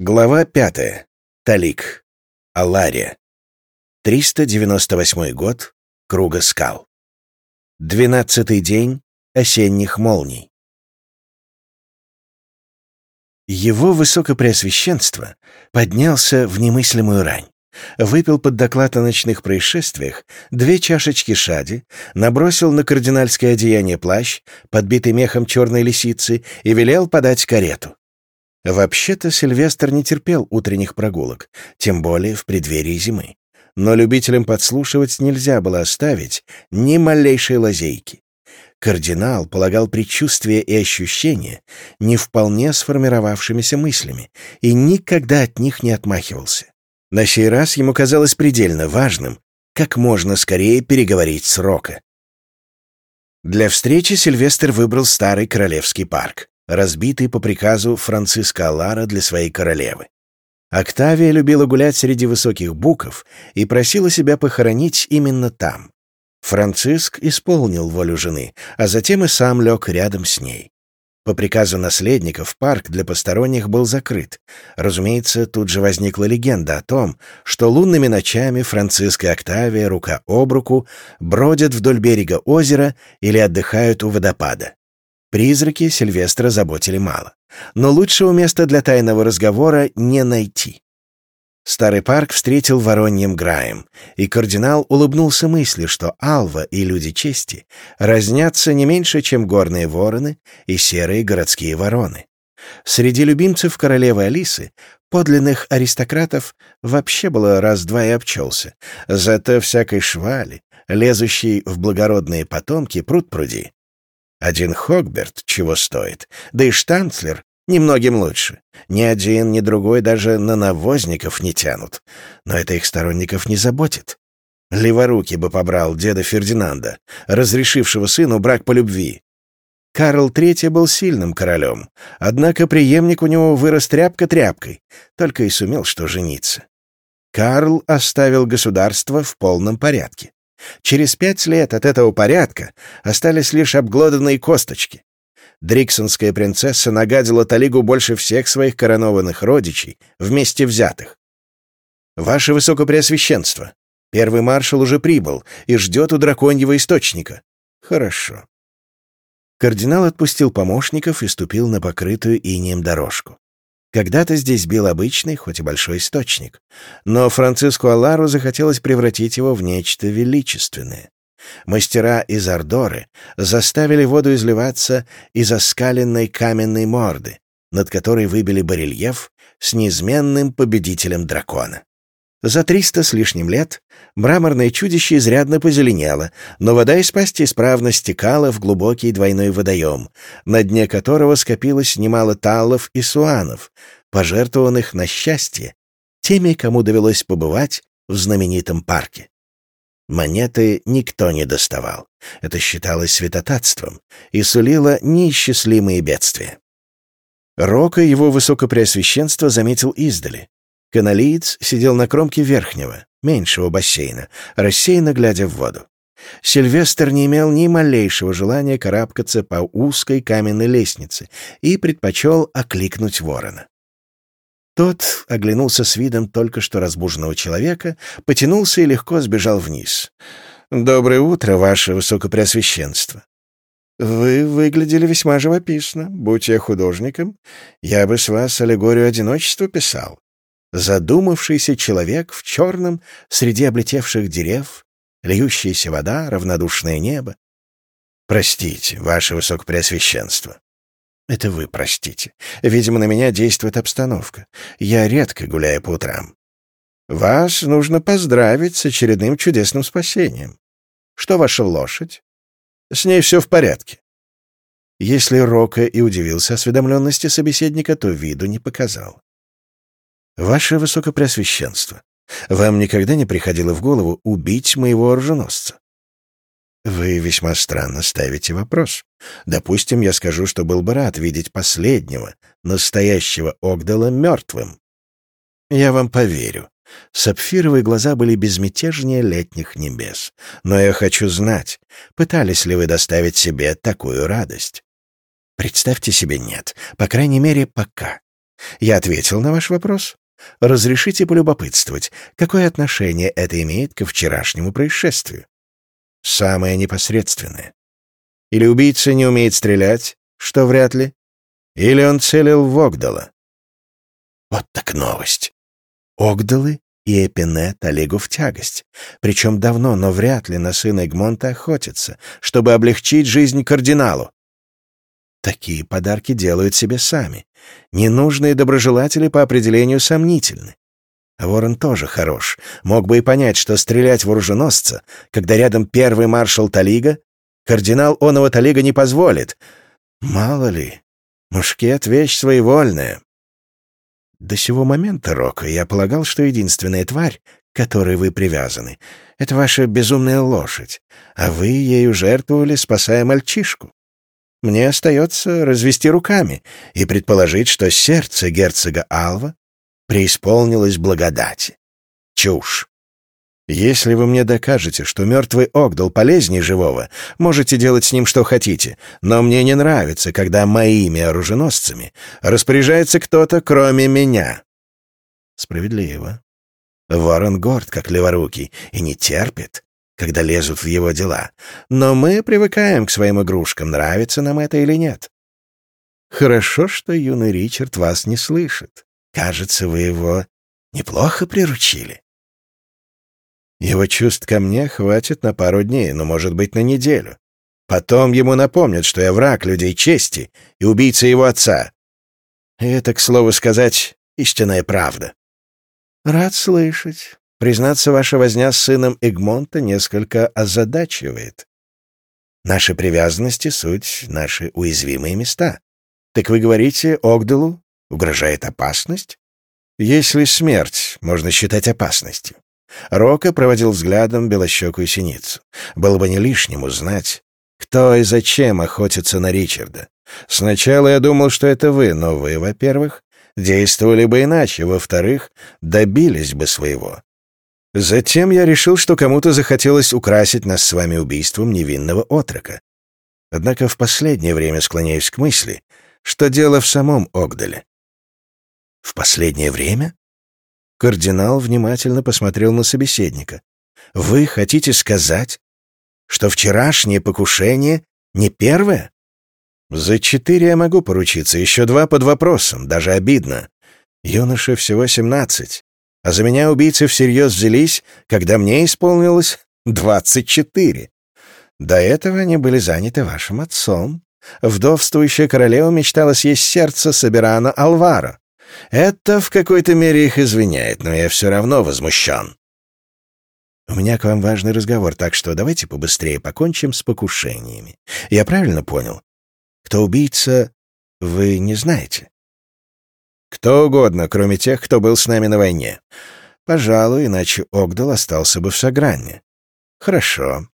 Глава пятая. Талик. Алария. 398 год. Круга скал. Двенадцатый день осенних молний. Его высокопреосвященство поднялся в немыслимую рань. Выпил под доклад о ночных происшествиях две чашечки шади, набросил на кардинальское одеяние плащ, подбитый мехом черной лисицы, и велел подать карету. Вообще-то Сильвестр не терпел утренних прогулок, тем более в преддверии зимы. Но любителям подслушивать нельзя было оставить ни малейшей лазейки. Кардинал полагал предчувствия и ощущения не вполне сформировавшимися мыслями и никогда от них не отмахивался. На сей раз ему казалось предельно важным как можно скорее переговорить с Рока. Для встречи Сильвестр выбрал старый Королевский парк разбитый по приказу Франциска Алара для своей королевы. Октавия любила гулять среди высоких буков и просила себя похоронить именно там. Франциск исполнил волю жены, а затем и сам лег рядом с ней. По приказу наследников парк для посторонних был закрыт. Разумеется, тут же возникла легенда о том, что лунными ночами Франциск и Октавия рука об руку бродят вдоль берега озера или отдыхают у водопада. Призраки Сильвестра заботили мало. Но лучшего места для тайного разговора не найти. Старый парк встретил вороньем граем, и кардинал улыбнулся мысли, что Алва и люди чести разнятся не меньше, чем горные вороны и серые городские вороны. Среди любимцев королевы Алисы подлинных аристократов вообще было раз-два и обчелся. Зато всякой швали, лезущей в благородные потомки пруд-пруди. Один Хогберт чего стоит, да и штанцлер немногим лучше. Ни один, ни другой даже на навозников не тянут. Но это их сторонников не заботит. Леворуки бы побрал деда Фердинанда, разрешившего сыну брак по любви. Карл III был сильным королем, однако преемник у него вырос тряпка тряпкой, только и сумел что жениться. Карл оставил государство в полном порядке. Через пять лет от этого порядка остались лишь обглоданные косточки. Дриксонская принцесса нагадила Талигу больше всех своих коронованных родичей, вместе взятых. «Ваше Высокопреосвященство, первый маршал уже прибыл и ждет у драконьего источника». «Хорошо». Кардинал отпустил помощников и ступил на покрытую инеем дорожку. Когда-то здесь бил обычный, хоть и большой источник, но Франциску Алару захотелось превратить его в нечто величественное. Мастера из Ардоры заставили воду изливаться из оскаленной каменной морды, над которой выбили барельеф с неизменным победителем дракона. За триста с лишним лет мраморное чудище изрядно позеленело, но вода из пасти исправно стекала в глубокий двойной водоем, на дне которого скопилось немало таллов и суанов, пожертвованных на счастье теми, кому довелось побывать в знаменитом парке. Монеты никто не доставал. Это считалось святотатством и сулило неисчислимые бедствия. Рока его высокопреосвященство заметил издали. Каналиец сидел на кромке верхнего, меньшего бассейна, рассеянно глядя в воду. Сильвестр не имел ни малейшего желания карабкаться по узкой каменной лестнице и предпочел окликнуть ворона. Тот оглянулся с видом только что разбуженного человека, потянулся и легко сбежал вниз. «Доброе утро, ваше высокопреосвященство!» «Вы выглядели весьма живописно. Будь я художником, я бы с вас аллегорию одиночества писал задумавшийся человек в черном среди облетевших дерев, льющаяся вода, равнодушное небо. Простите, ваше высокопреосвященство. Это вы простите. Видимо, на меня действует обстановка. Я редко гуляю по утрам. Вас нужно поздравить с очередным чудесным спасением. Что ваша лошадь? С ней все в порядке. Если Рока и удивился осведомленности собеседника, то виду не показал. «Ваше Высокопреосвященство, вам никогда не приходило в голову убить моего оруженосца?» «Вы весьма странно ставите вопрос. Допустим, я скажу, что был бы рад видеть последнего, настоящего Огдала мертвым. Я вам поверю. Сапфировые глаза были безмятежнее летних небес. Но я хочу знать, пытались ли вы доставить себе такую радость? Представьте себе, нет. По крайней мере, пока. Я ответил на ваш вопрос. Разрешите полюбопытствовать, какое отношение это имеет ко вчерашнему происшествию? Самое непосредственное. Или убийца не умеет стрелять, что вряд ли, или он целил в Огдала. Вот так новость. Огдалы и Эпинет Олегу в тягость. Причем давно, но вряд ли на сына Эгмонта охотятся, чтобы облегчить жизнь кардиналу. Такие подарки делают себе сами. Ненужные доброжелатели по определению сомнительны. Ворон тоже хорош. Мог бы и понять, что стрелять в оруженосца, когда рядом первый маршал Талига, кардинал оного Талига не позволит. Мало ли, мушкет — вещь своевольная. До сего момента, Рока, я полагал, что единственная тварь, к которой вы привязаны, — это ваша безумная лошадь, а вы ею жертвовали, спасая мальчишку. Мне остается развести руками и предположить, что сердце герцога Алва преисполнилось благодати. Чушь. Если вы мне докажете, что мертвый Огдал полезнее живого, можете делать с ним что хотите, но мне не нравится, когда моими оруженосцами распоряжается кто-то, кроме меня. Справедливо. Ворон горд, как леворукий, и не терпит, когда лезут в его дела. Но мы привыкаем к своим игрушкам, нравится нам это или нет. Хорошо, что юный Ричард вас не слышит. Кажется, вы его неплохо приручили. Его чувств ко мне хватит на пару дней, но, может быть, на неделю. Потом ему напомнят, что я враг людей чести и убийца его отца. И это, к слову сказать, истинная правда. Рад слышать. Признаться, ваша возня с сыном Эгмонта несколько озадачивает. Наши привязанности — суть наши уязвимые места. Так вы говорите, Огделу угрожает опасность? Если смерть можно считать опасностью. Рока проводил взглядом белощекую синицу. Было бы не лишним узнать, кто и зачем охотится на Ричарда. Сначала я думал, что это вы, но вы, во-первых, действовали бы иначе, во-вторых, добились бы своего. Затем я решил, что кому-то захотелось украсить нас с вами убийством невинного отрока. Однако в последнее время склоняюсь к мысли, что дело в самом Огдале. В последнее время? Кардинал внимательно посмотрел на собеседника. Вы хотите сказать, что вчерашнее покушение не первое? За четыре я могу поручиться, еще два под вопросом, даже обидно. Юноше всего семнадцать. А за меня убийцы всерьез взялись, когда мне исполнилось двадцать четыре. До этого они были заняты вашим отцом. Вдовствующая королева мечтала съесть сердце Собирана Алвара. Это в какой-то мере их извиняет, но я все равно возмущен. У меня к вам важный разговор, так что давайте побыстрее покончим с покушениями. Я правильно понял? Кто убийца, вы не знаете? Кто угодно, кроме тех, кто был с нами на войне. Пожалуй, иначе Огдал остался бы в Сагранне. Хорошо.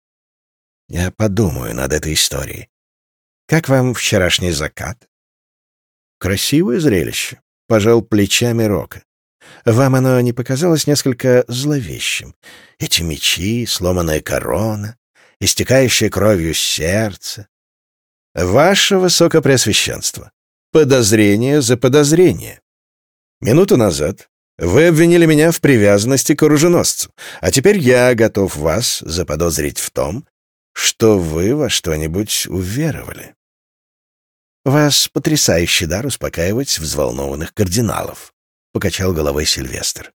Я подумаю над этой историей. Как вам вчерашний закат? Красивое зрелище. Пожал плечами Рока. Вам оно не показалось несколько зловещим? Эти мечи, сломанная корона, истекающее кровью сердце. Ваше Высокопреосвященство, подозрение за подозрение. Минуту назад вы обвинили меня в привязанности к оруженосцу, а теперь я готов вас заподозрить в том, что вы во что-нибудь уверовали. Вас потрясающий дар успокаивать взволнованных кардиналов, — покачал головой Сильвестр.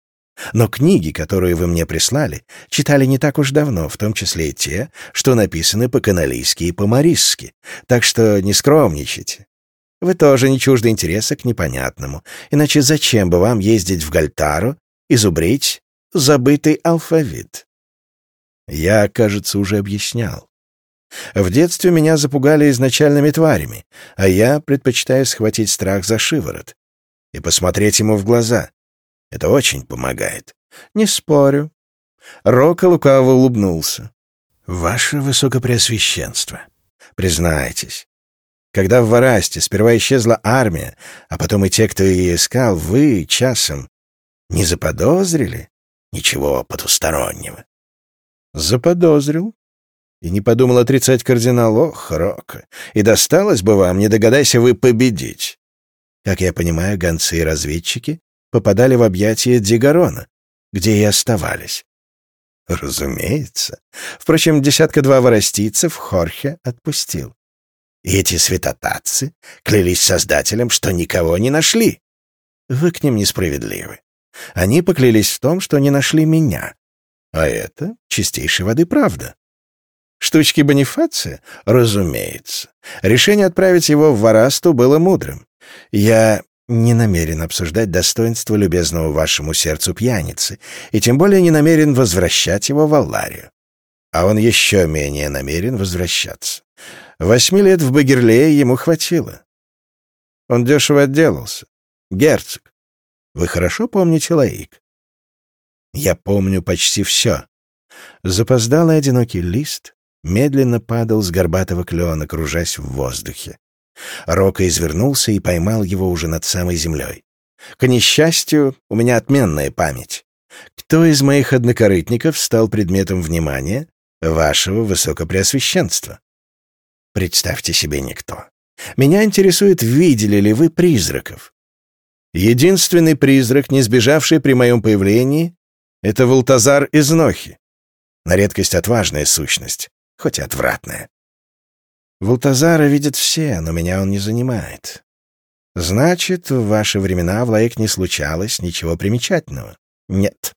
Но книги, которые вы мне прислали, читали не так уж давно, в том числе и те, что написаны по-каналийски и по-марисски, так что не скромничайте. Вы тоже не чужды интереса к непонятному. Иначе зачем бы вам ездить в Гальтару и зубрить забытый алфавит? Я, кажется, уже объяснял. В детстве меня запугали изначальными тварями, а я предпочитаю схватить страх за шиворот и посмотреть ему в глаза. Это очень помогает. Не спорю. Рока лукаво улыбнулся. «Ваше Высокопреосвященство, признайтесь, когда в Варасте сперва исчезла армия, а потом и те, кто ее искал, вы часом не заподозрили ничего потустороннего? Заподозрил. И не подумал отрицать кардинал. Ох, Рока, и досталось бы вам, не догадайся вы победить. Как я понимаю, гонцы и разведчики попадали в объятия Дигарона, где и оставались. Разумеется. Впрочем, десятка-два воростийцев Хорхе отпустил. И эти святотатцы клялись создателям, что никого не нашли. Вы к ним несправедливы. Они поклялись в том, что не нашли меня. А это чистейшей воды правда. Штучки Бонифация? Разумеется. Решение отправить его в Варасту было мудрым. Я не намерен обсуждать достоинство любезного вашему сердцу пьяницы, и тем более не намерен возвращать его в Алларию. А он еще менее намерен возвращаться. Восьми лет в Багерлее ему хватило. Он дешево отделался. Герцог, вы хорошо помните Лаик? Я помню почти все. Запоздалый одинокий лист медленно падал с горбатого клена, кружась в воздухе. Рока извернулся и поймал его уже над самой землей. К несчастью, у меня отменная память. Кто из моих однокорытников стал предметом внимания вашего высокопреосвященства? Представьте себе никто. Меня интересует, видели ли вы призраков. Единственный призрак, не сбежавший при моем появлении, это Валтазар из Нохи. На редкость отважная сущность, хоть и отвратная. Валтазара видят все, но меня он не занимает. Значит, в ваши времена в Лаик не случалось ничего примечательного? Нет.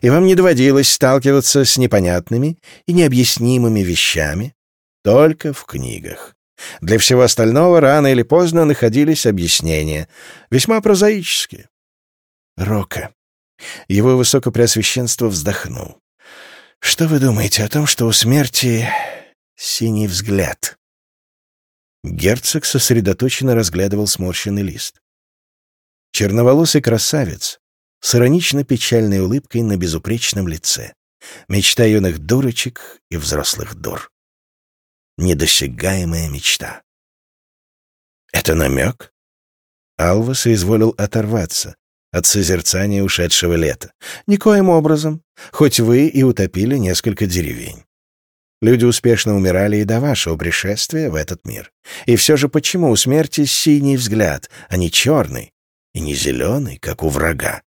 И вам не доводилось сталкиваться с непонятными и необъяснимыми вещами только в книгах. Для всего остального рано или поздно находились объяснения, весьма прозаические. Рока. Его высокопреосвященство вздохнул. «Что вы думаете о том, что у смерти синий взгляд?» Герцог сосредоточенно разглядывал сморщенный лист. Черноволосый красавец с иронично-печальной улыбкой на безупречном лице. Мечта юных дурочек и взрослых дур. Недосягаемая мечта. «Это намек?» Алва соизволил оторваться от созерцания ушедшего лета. «Никоим образом, хоть вы и утопили несколько деревень. Люди успешно умирали и до вашего пришествия в этот мир. И все же почему у смерти синий взгляд, а не черный, и не зеленый, как у врага?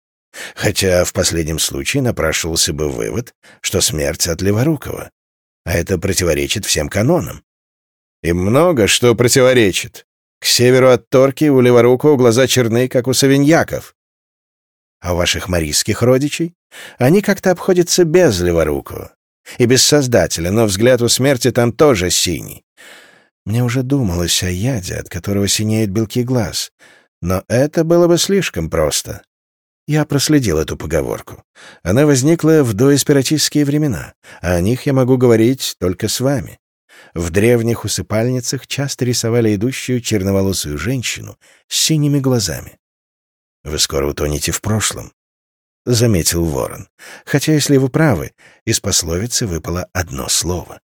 Хотя в последнем случае напрашивался бы вывод, что смерть от Леворукова. А это противоречит всем канонам. И много что противоречит. К северу от Торки у Леворукова глаза черны, как у савиньяков. А у ваших марийских родичей? Они как-то обходятся без Леворукова и без Создателя, но взгляд у смерти там тоже синий. Мне уже думалось о яде, от которого синеют белки глаз, но это было бы слишком просто. Я проследил эту поговорку. Она возникла в доэспиратистские времена, а о них я могу говорить только с вами. В древних усыпальницах часто рисовали идущую черноволосую женщину с синими глазами. Вы скоро утонете в прошлом. — заметил ворон. «Хотя, если вы правы, из пословицы выпало одно слово.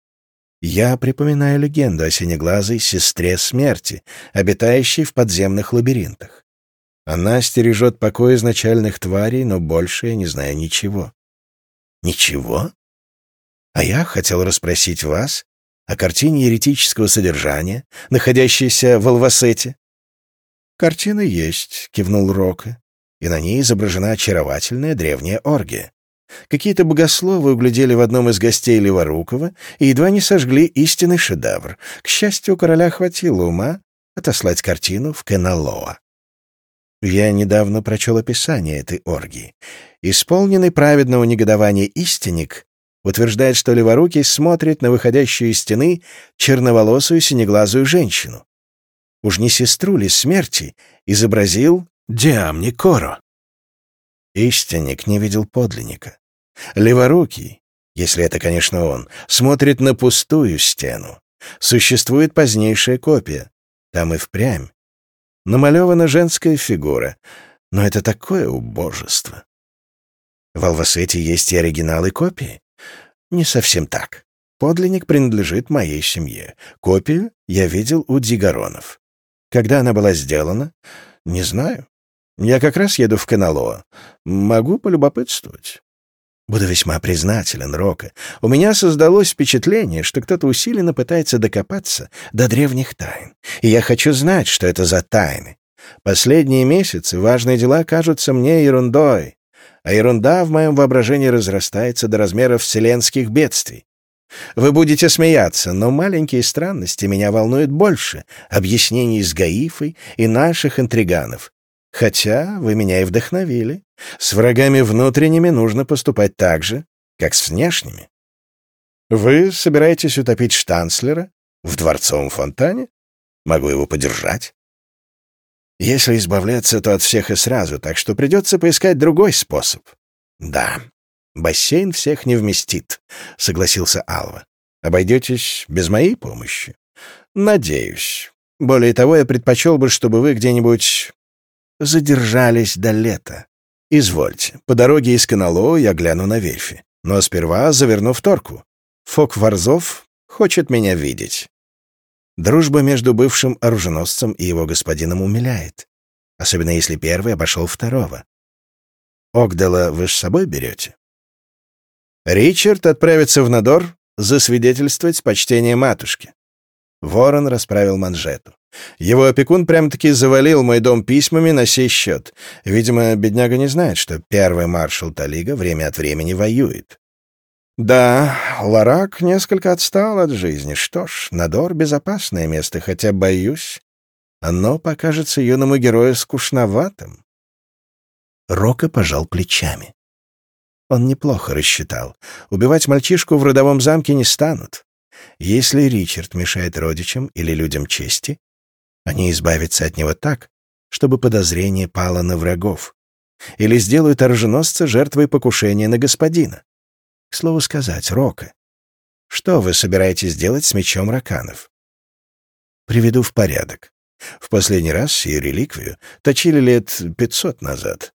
Я припоминаю легенду о синеглазой сестре смерти, обитающей в подземных лабиринтах. Она стережет покой изначальных тварей, но больше я не знаю ничего». «Ничего? А я хотел расспросить вас о картине еретического содержания, находящейся в Алвасете». «Картина есть», — кивнул Рока и на ней изображена очаровательная древняя оргия. Какие-то богословы углядели в одном из гостей Леворукова и едва не сожгли истинный шедевр. К счастью, короля хватило ума отослать картину в Кеналоа. Я недавно прочел описание этой оргии. Исполненный праведного негодования истинник утверждает, что Леворукий смотрит на выходящую из стены черноволосую синеглазую женщину. Уж не сестру ли смерти изобразил Диамни Коро. Истинник не видел подлинника. Леворукий, если это, конечно, он, смотрит на пустую стену. Существует позднейшая копия. Там и впрямь. Намалевана женская фигура. Но это такое убожество. В Алвасете есть и оригиналы копии? Не совсем так. Подлинник принадлежит моей семье. Копию я видел у Дигаронов. Когда она была сделана, не знаю. Я как раз еду в Каналоа. Могу полюбопытствовать. Буду весьма признателен, Рока. У меня создалось впечатление, что кто-то усиленно пытается докопаться до древних тайн. И я хочу знать, что это за тайны. Последние месяцы важные дела кажутся мне ерундой, а ерунда в моем воображении разрастается до размеров вселенских бедствий. Вы будете смеяться, но маленькие странности меня волнуют больше объяснений с Гаифой и наших интриганов. Хотя вы меня и вдохновили. С врагами внутренними нужно поступать так же, как с внешними. Вы собираетесь утопить штанцлера в дворцовом фонтане? Могу его подержать. Если избавляться, то от всех и сразу, так что придется поискать другой способ. Да, бассейн всех не вместит, — согласился Алва. Обойдетесь без моей помощи? Надеюсь. Более того, я предпочел бы, чтобы вы где-нибудь задержались до лета. Извольте, по дороге из Канало я гляну на Вельфи. Но сперва заверну в торку. Фок Варзов хочет меня видеть. Дружба между бывшим оруженосцем и его господином умиляет, особенно если первый обошел второго. Огдала вы с собой берете? Ричард отправится в Надор засвидетельствовать почтение матушки. Ворон расправил манжету. Его опекун прям-таки завалил мой дом письмами на сей счет. Видимо, бедняга не знает, что первый маршал Талига время от времени воюет. Да, Ларак несколько отстал от жизни. Что ж, Надор — безопасное место, хотя, боюсь, оно покажется юному герою скучноватым. Рока пожал плечами. Он неплохо рассчитал. Убивать мальчишку в родовом замке не станут. Если Ричард мешает родичам или людям чести, они избавятся от него так, чтобы подозрение пало на врагов. Или сделают оруженосца жертвой покушения на господина. К слову сказать, Рока, что вы собираетесь делать с мечом раканов? Приведу в порядок. В последний раз сию реликвию точили лет пятьсот назад.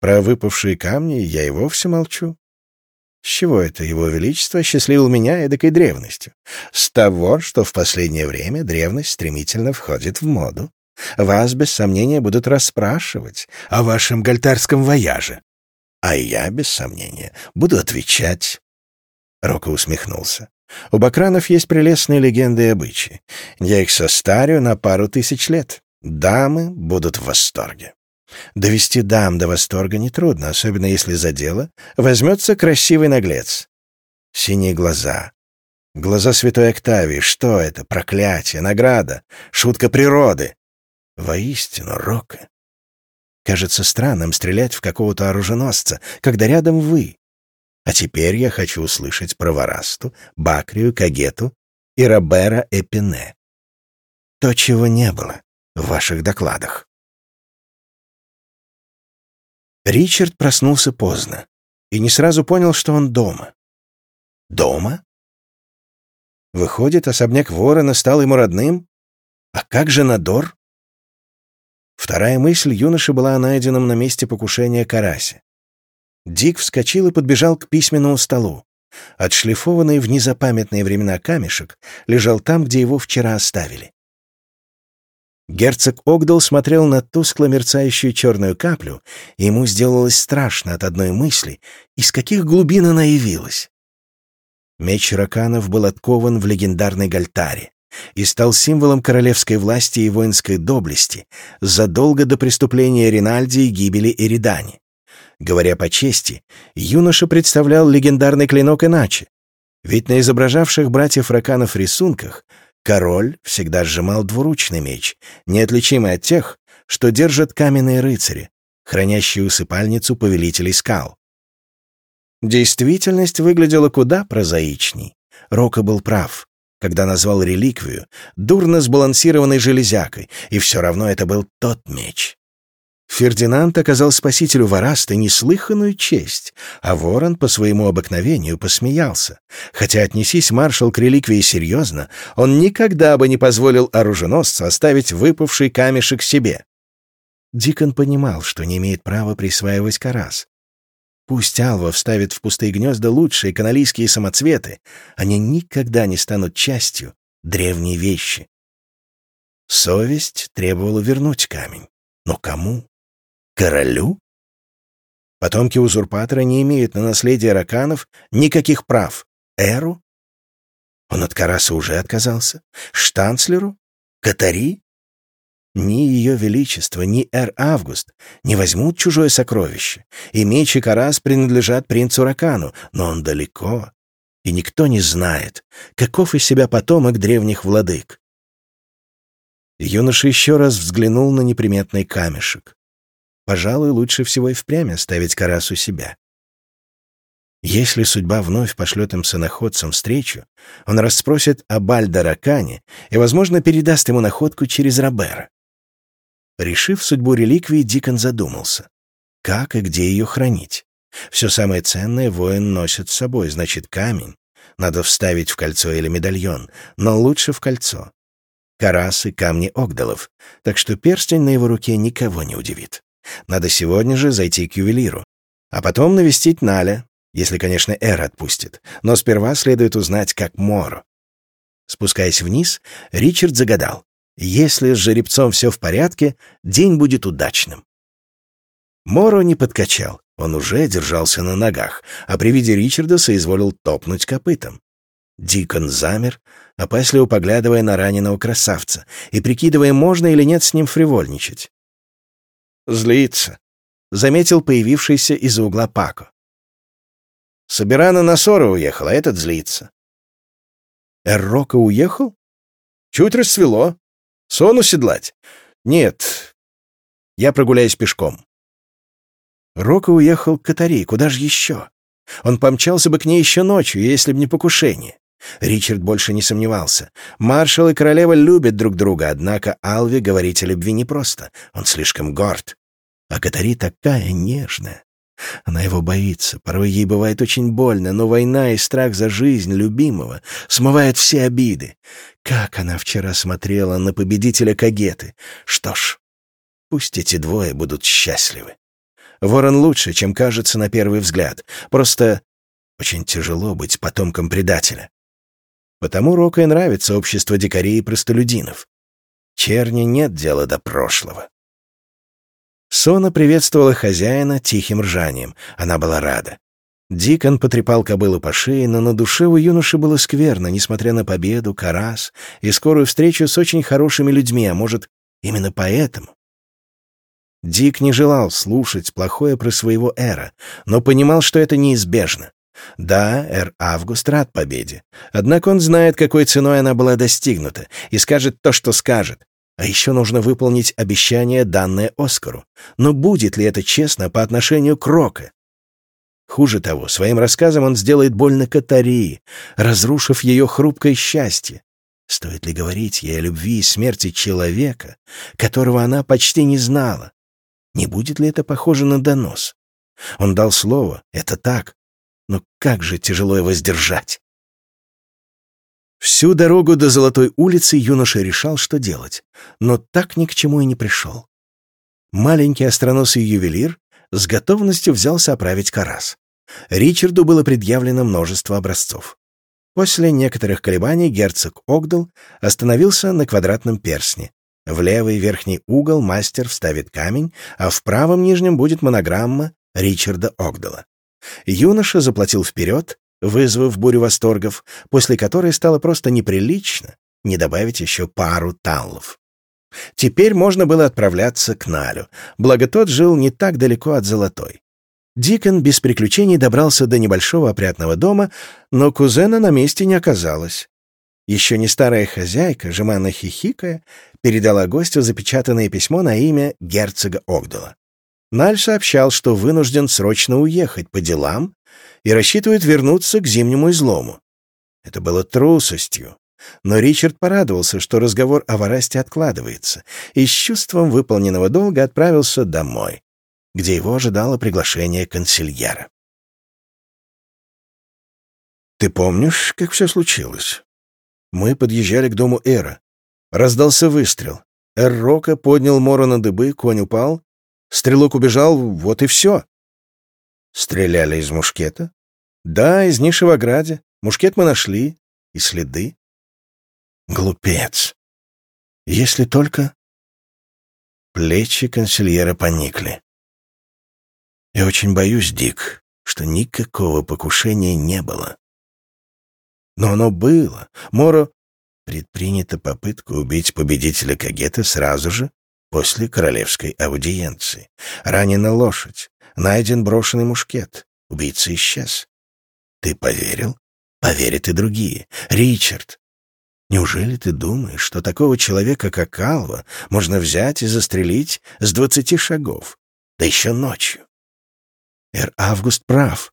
Про выпавшие камни я и вовсе молчу. С чего это его величество счастливил меня эдакой древностью? С того, что в последнее время древность стремительно входит в моду. Вас, без сомнения, будут расспрашивать о вашем гальтарском вояже. А я, без сомнения, буду отвечать. Рока усмехнулся. У бакранов есть прелестные легенды и обычаи. Я их состарю на пару тысяч лет. Дамы будут в восторге. Довести дам до восторга нетрудно, особенно если за дело возьмется красивый наглец. Синие глаза. Глаза святой Октавии. Что это? Проклятие, награда, шутка природы. Воистину, Рока. Кажется странным стрелять в какого-то оруженосца, когда рядом вы. А теперь я хочу услышать про Варасту, Бакрию, Кагету и Робера Эпине. То, чего не было в ваших докладах. Ричард проснулся поздно и не сразу понял, что он дома. Дома? Выходит, особняк ворона стал ему родным? А как же Надор? Вторая мысль юноши была о найденном на месте покушения карасе. Дик вскочил и подбежал к письменному столу. Отшлифованный в незапамятные времена камешек лежал там, где его вчера оставили. Герцог Огдал смотрел на тускло мерцающую черную каплю, и ему сделалось страшно от одной мысли, из каких глубин она явилась. Меч Раканов был откован в легендарной Гальтаре и стал символом королевской власти и воинской доблести задолго до преступления Ринальди и гибели Эридани. Говоря по чести, юноша представлял легендарный клинок иначе. Ведь на изображавших братьев Раканов рисунках король всегда сжимал двуручный меч, неотличимый от тех, что держат каменные рыцари, хранящие усыпальницу повелителей скал. Действительность выглядела куда прозаичней. Рока был прав, когда назвал реликвию дурно сбалансированной железякой, и все равно это был тот меч. Фердинанд оказал спасителю Вараста неслыханную честь, а ворон по своему обыкновению посмеялся. Хотя отнесись маршал к реликвии серьезно, он никогда бы не позволил оруженосцу оставить выпавший камешек себе. Дикон понимал, что не имеет права присваивать карас. Пусть Алва вставит в пустые гнезда лучшие каналийские самоцветы, они никогда не станут частью древней вещи. Совесть требовала вернуть камень. Но кому? Королю? Потомки узурпатора не имеют на наследие раканов никаких прав. Эру? Он от Караса уже отказался? Штанцлеру? Катари? Ни Ее Величество, ни Эр Август не возьмут чужое сокровище, и меч и карас принадлежат принцу Ракану, но он далеко, и никто не знает, каков из себя потомок древних владык. Юноша еще раз взглянул на неприметный камешек. Пожалуй, лучше всего и впрямь оставить карас у себя. Если судьба вновь пошлет им сыноходцам встречу, он расспросит о Бальдаракане и, возможно, передаст ему находку через Робера. Решив судьбу реликвии, Дикон задумался. Как и где ее хранить? Все самое ценное воин носит с собой, значит, камень. Надо вставить в кольцо или медальон, но лучше в кольцо. Карасы, камни Огдалов, так что перстень на его руке никого не удивит. Надо сегодня же зайти к ювелиру, а потом навестить Наля, если, конечно, Эр отпустит. Но сперва следует узнать, как Моро. Спускаясь вниз, Ричард загадал. Если с жеребцом все в порядке, день будет удачным. Моро не подкачал, он уже держался на ногах, а при виде Ричарда соизволил топнуть копытом. Дикон замер, опасливо поглядывая на раненого красавца и прикидывая, можно или нет с ним фривольничать. «Злится», — заметил появившийся из-за угла Пако. Собирана на ссору уехал, а этот злится. Эррока уехал? Чуть расцвело. Сон уседлать? Нет. Я прогуляюсь пешком. Рока уехал к Катари, куда же еще? Он помчался бы к ней еще ночью, если б не покушение. Ричард больше не сомневался. Маршал и королева любят друг друга, однако Алви говорить о любви непросто. Он слишком горд. А Катари такая нежная. Она его боится, порой ей бывает очень больно, но война и страх за жизнь любимого смывают все обиды. Как она вчера смотрела на победителя Кагеты. Что ж, пусть эти двое будут счастливы. Ворон лучше, чем кажется на первый взгляд. Просто очень тяжело быть потомком предателя. Потому Рока и нравится общество дикарей и простолюдинов. Черни нет дела до прошлого. Сона приветствовала хозяина тихим ржанием. Она была рада. Дикон потрепал кобылу по шее, но на душе у юноши было скверно, несмотря на победу, карас и скорую встречу с очень хорошими людьми, а может, именно поэтому. Дик не желал слушать плохое про своего Эра, но понимал, что это неизбежно. Да, Эр Август рад победе, однако он знает, какой ценой она была достигнута, и скажет то, что скажет, а еще нужно выполнить обещание, данное Оскару. Но будет ли это честно по отношению к Роке? Хуже того, своим рассказом он сделает больно Катарии, разрушив ее хрупкое счастье. Стоит ли говорить ей о любви и смерти человека, которого она почти не знала? Не будет ли это похоже на донос? Он дал слово, это так, но как же тяжело его сдержать? Всю дорогу до Золотой улицы юноша решал, что делать, но так ни к чему и не пришел. Маленький остроносый ювелир с готовностью взялся оправить карас. Ричарду было предъявлено множество образцов. После некоторых колебаний герцог Огдал остановился на квадратном персне. В левый верхний угол мастер вставит камень, а в правом нижнем будет монограмма Ричарда Огдала. Юноша заплатил вперед, вызвав бурю восторгов, после которой стало просто неприлично не добавить еще пару таллов. Теперь можно было отправляться к Налю, благо тот жил не так далеко от Золотой. Дикон без приключений добрался до небольшого опрятного дома, но кузена на месте не оказалось. Еще не старая хозяйка, жеманно хихикая, передала гостю запечатанное письмо на имя герцога Огдала. Наль сообщал, что вынужден срочно уехать по делам и рассчитывает вернуться к зимнему излому. Это было трусостью. Но Ричард порадовался, что разговор о Варасте откладывается, и с чувством выполненного долга отправился домой, где его ожидало приглашение консильера. «Ты помнишь, как все случилось?» Мы подъезжали к дому Эра. Раздался выстрел. Эр Рока поднял Мора на дыбы, конь упал. Стрелок убежал, вот и все. Стреляли из мушкета? Да, из ниши в ограде. Мушкет мы нашли. И следы. Глупец. Если только... Плечи консильера поникли. Я очень боюсь, Дик, что никакого покушения не было. Но оно было. Моро предпринята попытка убить победителя Кагета сразу же после королевской аудиенции. Ранена лошадь, найден брошенный мушкет, убийца исчез. Ты поверил? Поверят и другие. Ричард, неужели ты думаешь, что такого человека, как Алва, можно взять и застрелить с двадцати шагов? Да еще ночью. Эр Август прав.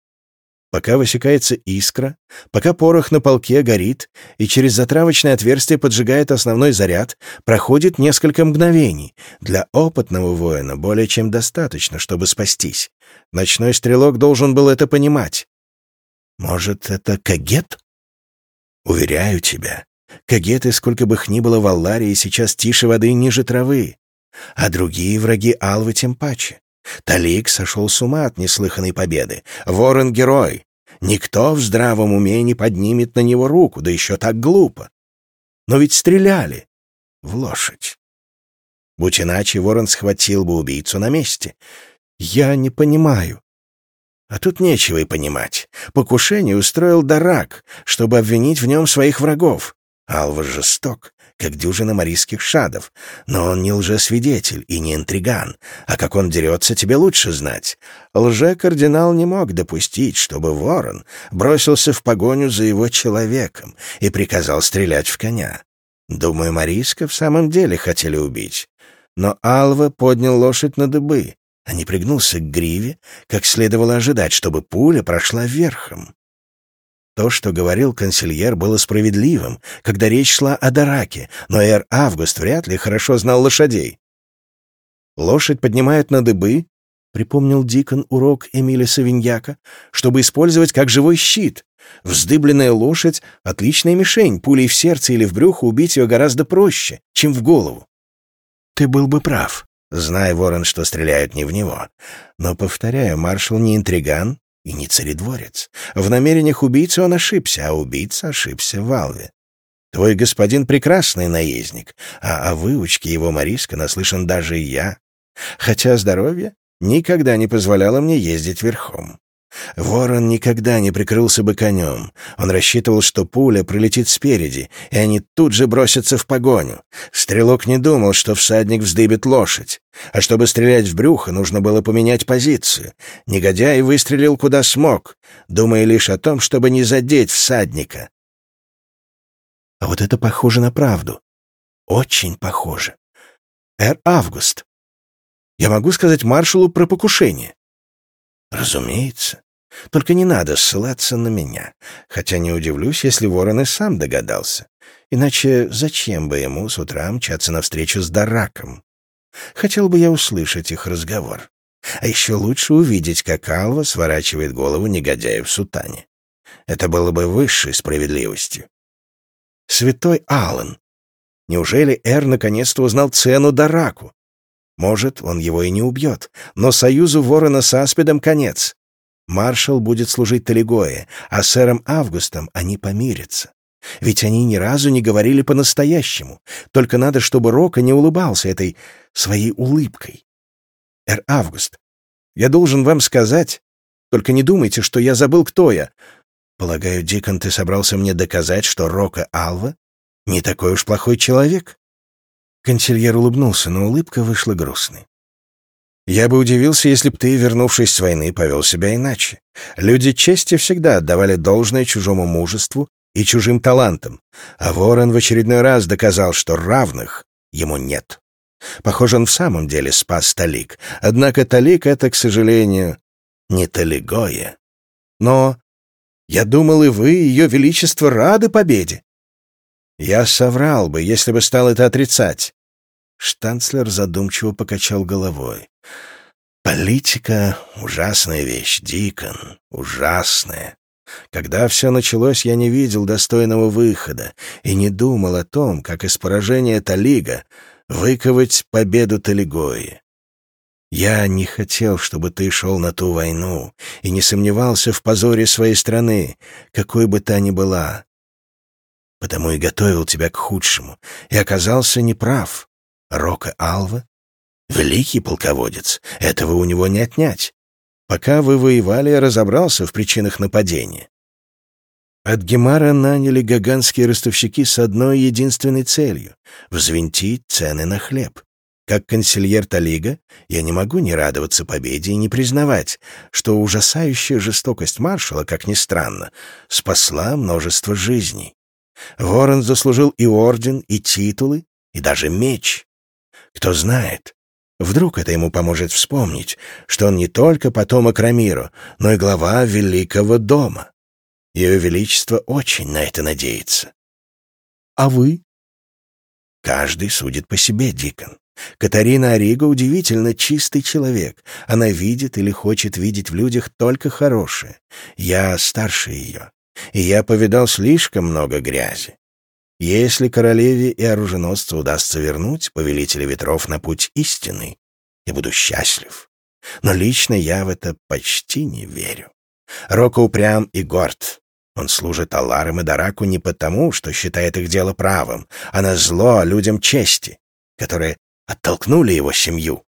Пока высекается искра, пока порох на полке горит и через затравочное отверстие поджигает основной заряд, проходит несколько мгновений. Для опытного воина более чем достаточно, чтобы спастись. Ночной стрелок должен был это понимать. Может, это Кагет? Уверяю тебя, Кагеты, сколько бы их ни было в Алларии, сейчас тише воды ниже травы. А другие враги Алвы тем паче. Талик сошел с ума от неслыханной победы. Ворон — герой. Никто в здравом уме не поднимет на него руку, да еще так глупо. Но ведь стреляли в лошадь. Будь иначе, ворон схватил бы убийцу на месте. Я не понимаю. А тут нечего и понимать. Покушение устроил Дарак, чтобы обвинить в нем своих врагов. Алва жесток, как дюжина марийских шадов, но он не лжесвидетель и не интриган, а как он дерется, тебе лучше знать. Лже-кардинал не мог допустить, чтобы ворон бросился в погоню за его человеком и приказал стрелять в коня. Думаю, Марийска в самом деле хотели убить. Но Алва поднял лошадь на дыбы, а не пригнулся к гриве, как следовало ожидать, чтобы пуля прошла верхом. То, что говорил консильер, было справедливым, когда речь шла о Дараке, но Эр Август вряд ли хорошо знал лошадей. «Лошадь поднимают на дыбы», — припомнил Дикон урок Эмиля Савиньяка, «чтобы использовать как живой щит. Вздыбленная лошадь — отличная мишень, пулей в сердце или в брюхо убить ее гораздо проще, чем в голову». «Ты был бы прав», зная, Ворон, что стреляют не в него. Но, повторяю, маршал не интриган и не царедворец. В намерениях убийцы он ошибся, а убийца ошибся в Алве. Твой господин прекрасный наездник, а о выучке его Мариска наслышан даже я. Хотя здоровье никогда не позволяло мне ездить верхом. Ворон никогда не прикрылся бы конем. Он рассчитывал, что пуля пролетит спереди, и они тут же бросятся в погоню. Стрелок не думал, что всадник вздыбит лошадь. А чтобы стрелять в брюхо, нужно было поменять позицию. Негодяй выстрелил куда смог, думая лишь о том, чтобы не задеть всадника. А вот это похоже на правду. Очень похоже. Эр Август. Я могу сказать маршалу про покушение? Разумеется. Только не надо ссылаться на меня, хотя не удивлюсь, если Ворон и сам догадался. Иначе зачем бы ему с утра мчаться навстречу с Дараком? Хотел бы я услышать их разговор. А еще лучше увидеть, как Алва сворачивает голову негодяя в сутане. Это было бы высшей справедливостью. Святой Аллан! Неужели Эр наконец-то узнал цену Дараку? Может, он его и не убьет, но союзу ворона с Аспидом конец. Маршал будет служить Талигое, а сэром Августом они помирятся. Ведь они ни разу не говорили по-настоящему. Только надо, чтобы Рока не улыбался этой своей улыбкой. Эр Август, я должен вам сказать, только не думайте, что я забыл, кто я. Полагаю, Дикон, ты собрался мне доказать, что Рока Алва не такой уж плохой человек? Консильер улыбнулся, но улыбка вышла грустной. «Я бы удивился, если б ты, вернувшись с войны, повел себя иначе. Люди чести всегда отдавали должное чужому мужеству и чужим талантам, а Ворон в очередной раз доказал, что равных ему нет. Похоже, он в самом деле спас Талик, однако Талик — это, к сожалению, не Талигое. Но я думал, и вы, ее величество, рады победе. Я соврал бы, если бы стал это отрицать. Штанцлер задумчиво покачал головой. Политика — ужасная вещь, Дикон, ужасная. Когда все началось, я не видел достойного выхода и не думал о том, как из поражения Талига выковать победу Талигои. Я не хотел, чтобы ты шел на ту войну и не сомневался в позоре своей страны, какой бы та ни была потому и готовил тебя к худшему, и оказался неправ. Рока Алва — великий полководец, этого у него не отнять. Пока вы воевали, я разобрался в причинах нападения. От Гемара наняли гаганские ростовщики с одной единственной целью — взвинтить цены на хлеб. Как консильер Талига, я не могу не радоваться победе и не признавать, что ужасающая жестокость маршала, как ни странно, спасла множество жизней. Ворон заслужил и орден, и титулы, и даже меч. Кто знает, вдруг это ему поможет вспомнить, что он не только потомок Рамиру, но и глава великого дома. Ее Величество очень на это надеется. А вы? Каждый судит по себе, Дикон. Катарина Ориго удивительно чистый человек. Она видит или хочет видеть в людях только хорошее. Я старше ее, и я повидал слишком много грязи. Если королеве и оруженосцу удастся вернуть повелителя ветров на путь истины, я буду счастлив. Но лично я в это почти не верю. Рока упрям и горд. Он служит Алларам и Дараку не потому, что считает их дело правым, а на зло людям чести, которые оттолкнули его семью.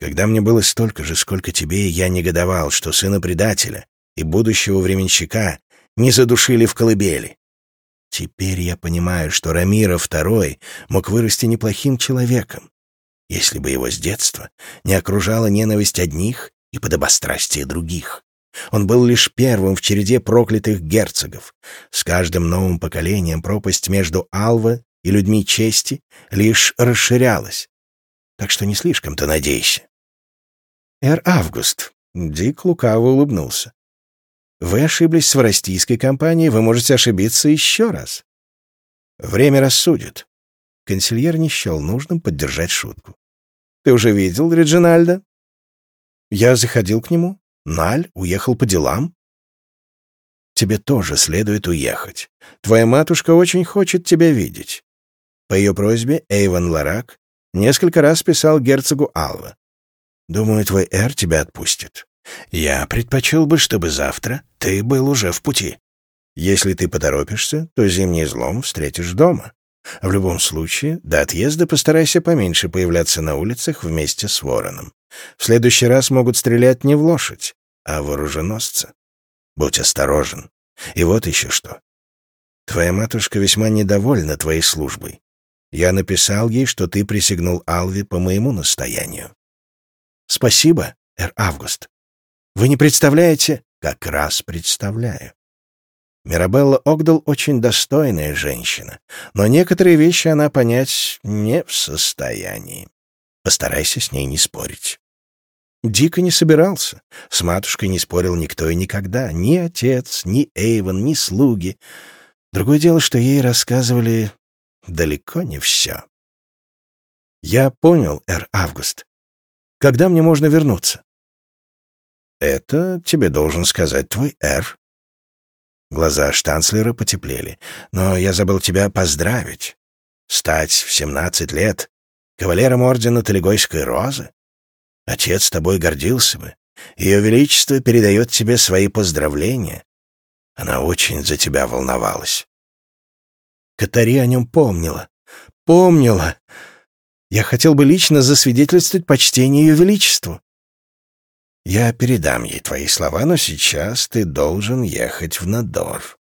Когда мне было столько же, сколько тебе, я негодовал, что сына предателя и будущего временщика не задушили в колыбели. Теперь я понимаю, что Рамира II мог вырасти неплохим человеком, если бы его с детства не окружала ненависть одних и подобострастие других. Он был лишь первым в череде проклятых герцогов. С каждым новым поколением пропасть между Алва и людьми чести лишь расширялась. Так что не слишком-то надейся. «Эр Август», — Дик лукаво улыбнулся. «Вы ошиблись с варостийской компанией, вы можете ошибиться еще раз». «Время рассудит». Консильер не счел нужным поддержать шутку. «Ты уже видел Реджинальда?» «Я заходил к нему. Наль уехал по делам». «Тебе тоже следует уехать. Твоя матушка очень хочет тебя видеть. По ее просьбе Эйвен Ларак несколько раз писал герцогу Алва. «Думаю, твой Эр тебя отпустит. Я предпочел бы, чтобы завтра ты был уже в пути. Если ты поторопишься, то зимний злом встретишь дома. В любом случае, до отъезда постарайся поменьше появляться на улицах вместе с вороном. В следующий раз могут стрелять не в лошадь, а в оруженосца. Будь осторожен. И вот еще что. Твоя матушка весьма недовольна твоей службой. Я написал ей, что ты присягнул Алви по моему настоянию. Спасибо, Эр Август. Вы не представляете? Как раз представляю. Мирабелла Огдал очень достойная женщина, но некоторые вещи она понять не в состоянии. Постарайся с ней не спорить. Дико не собирался. С матушкой не спорил никто и никогда. Ни отец, ни Эйвен, ни слуги. Другое дело, что ей рассказывали далеко не все. Я понял, Эр Август. Когда мне можно вернуться? Это тебе должен сказать твой Эр. Глаза штанцлера потеплели. Но я забыл тебя поздравить. Стать в семнадцать лет кавалером ордена Талигойской розы? Отец тобой гордился бы. Ее Величество передает тебе свои поздравления. Она очень за тебя волновалась. Катари о нем помнила. Помнила. Я хотел бы лично засвидетельствовать почтение Ее Величеству. Я передам ей твои слова, но сейчас ты должен ехать в Надор.